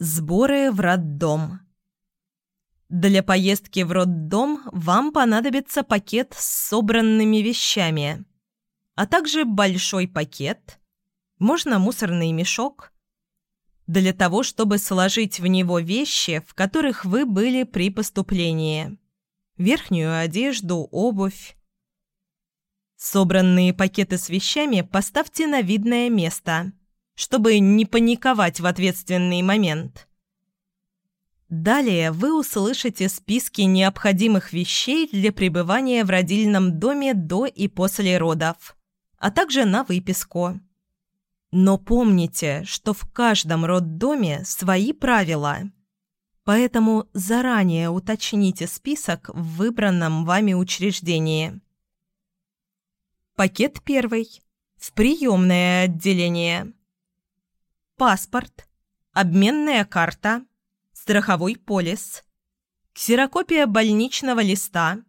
Сборы в роддом. Для поездки в роддом вам понадобится пакет с собранными вещами, а также большой пакет, можно мусорный мешок, для того, чтобы сложить в него вещи, в которых вы были при поступлении. Верхнюю одежду, обувь. Собранные пакеты с вещами поставьте на видное место – чтобы не паниковать в ответственный момент. Далее вы услышите списки необходимых вещей для пребывания в родильном доме до и после родов, а также на выписку. Но помните, что в каждом роддоме свои правила. Поэтому заранее уточните список в выбранном вами учреждении. Пакет первый. В приемное отделение паспорт, обменная карта, страховой полис, ксерокопия больничного листа,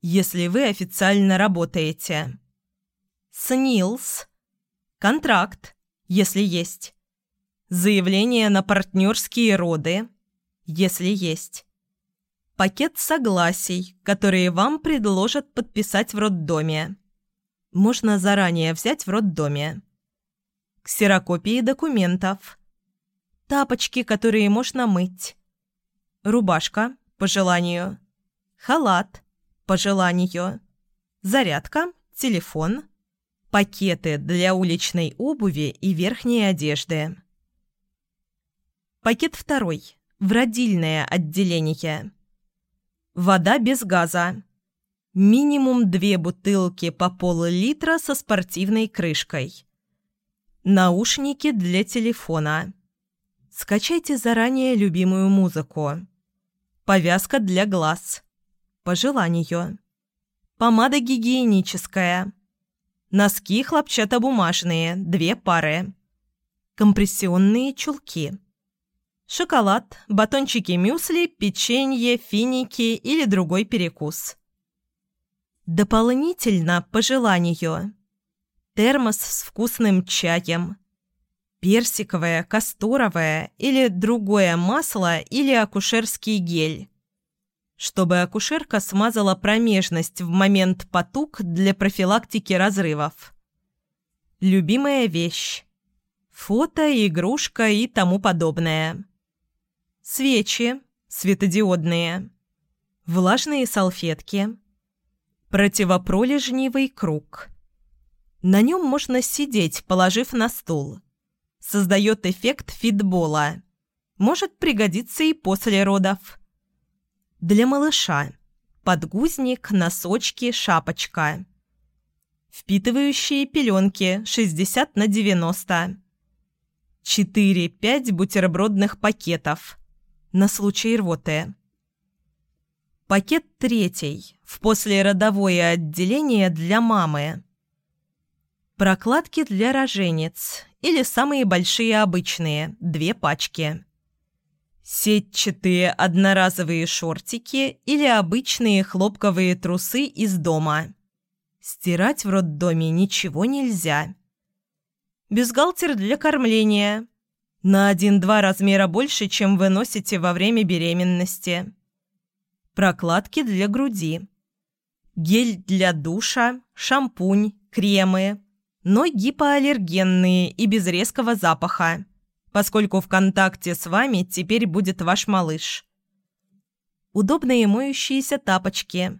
если вы официально работаете, СНИЛС, контракт, если есть, заявление на партнерские роды, если есть, пакет согласий, которые вам предложат подписать в роддоме. Можно заранее взять в роддоме ксерокопии документов, тапочки, которые можно мыть, рубашка по желанию, халат по желанию, зарядка, телефон, пакеты для уличной обуви и верхней одежды. Пакет второй. В родильное отделение. Вода без газа. Минимум две бутылки по пол-литра со спортивной крышкой. Наушники для телефона. Скачайте заранее любимую музыку. Повязка для глаз. По желанию. Помада гигиеническая. Носки хлопчатобумажные, две пары. Компрессионные чулки. Шоколад, батончики мюсли, печенье, финики или другой перекус. Дополнительно, по желанию термос с вкусным чаем, персиковое, касторовое или другое масло или акушерский гель, чтобы акушерка смазала промежность в момент потуг для профилактики разрывов. Любимая вещь. Фото, игрушка и тому подобное. Свечи, светодиодные. Влажные салфетки. Противопролежневый круг. На нем можно сидеть, положив на стул. Создает эффект фитбола. Может пригодиться и после родов. Для малыша. Подгузник, носочки, шапочка. Впитывающие пеленки 60 на 90. 4-5 бутербродных пакетов. На случай рвоты. Пакет третий. В послеродовое отделение для мамы. Прокладки для роженец или самые большие обычные – две пачки. Сетчатые одноразовые шортики или обычные хлопковые трусы из дома. Стирать в роддоме ничего нельзя. Бюстгальтер для кормления. На один-два размера больше, чем вы носите во время беременности. Прокладки для груди. Гель для душа, шампунь, кремы, но гипоаллергенные и без резкого запаха, поскольку в контакте с вами теперь будет ваш малыш. Удобные моющиеся тапочки.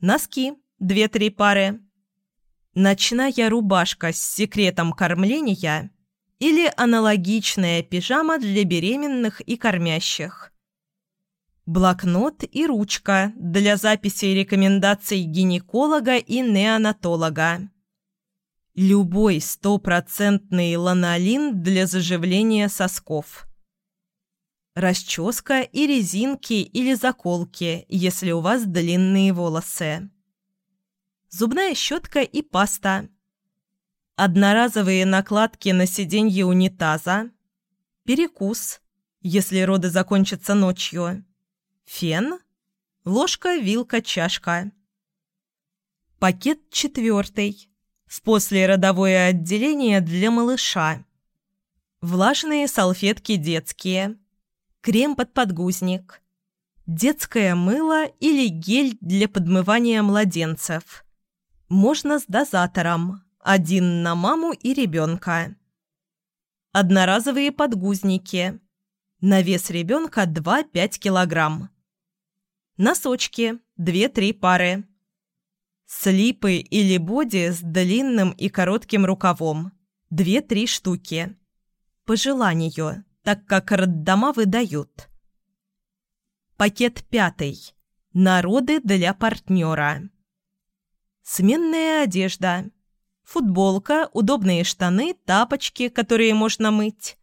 Носки, две-три пары. Ночная рубашка с секретом кормления или аналогичная пижама для беременных и кормящих. Блокнот и ручка для записи рекомендаций гинеколога и неонатолога. Любой стопроцентный ланолин для заживления сосков. Расческа и резинки или заколки, если у вас длинные волосы. Зубная щетка и паста. Одноразовые накладки на сиденье унитаза. Перекус, если роды закончатся ночью. Фен. Ложка, вилка, чашка. Пакет четвертый в послеродовое отделение для малыша. влажные салфетки детские, крем под подгузник, детское мыло или гель для подмывания младенцев. Можно с дозатором, один на маму и ребенка. Одноразовые подгузники. На вес ребенка 2-5 килограмм. Носочки 2-3 пары. Слипы или боди с длинным и коротким рукавом. 2-3 штуки. По желанию, так как роддома выдают. Пакет пятый. Народы для партнера. Сменная одежда. Футболка, удобные штаны, тапочки, которые можно мыть.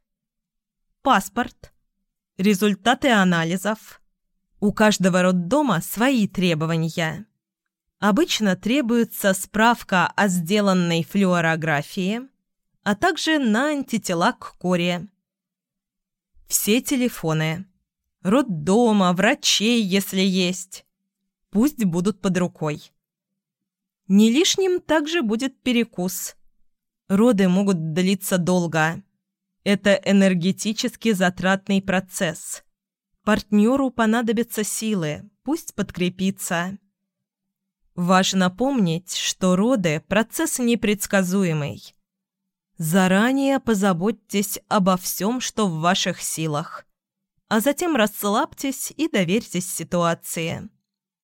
Паспорт. Результаты анализов. У каждого роддома свои требования. Обычно требуется справка о сделанной флюорографии, а также на антитела к коре. Все телефоны. Роддома, врачей, если есть. Пусть будут под рукой. Не лишним также будет перекус. Роды могут длиться долго. Это энергетически затратный процесс. Партнеру понадобятся силы, пусть подкрепится. Важно помнить, что роды – процесс непредсказуемый. Заранее позаботьтесь обо всем, что в ваших силах, а затем расслабьтесь и доверьтесь ситуации.